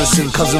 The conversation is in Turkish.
karışın kazın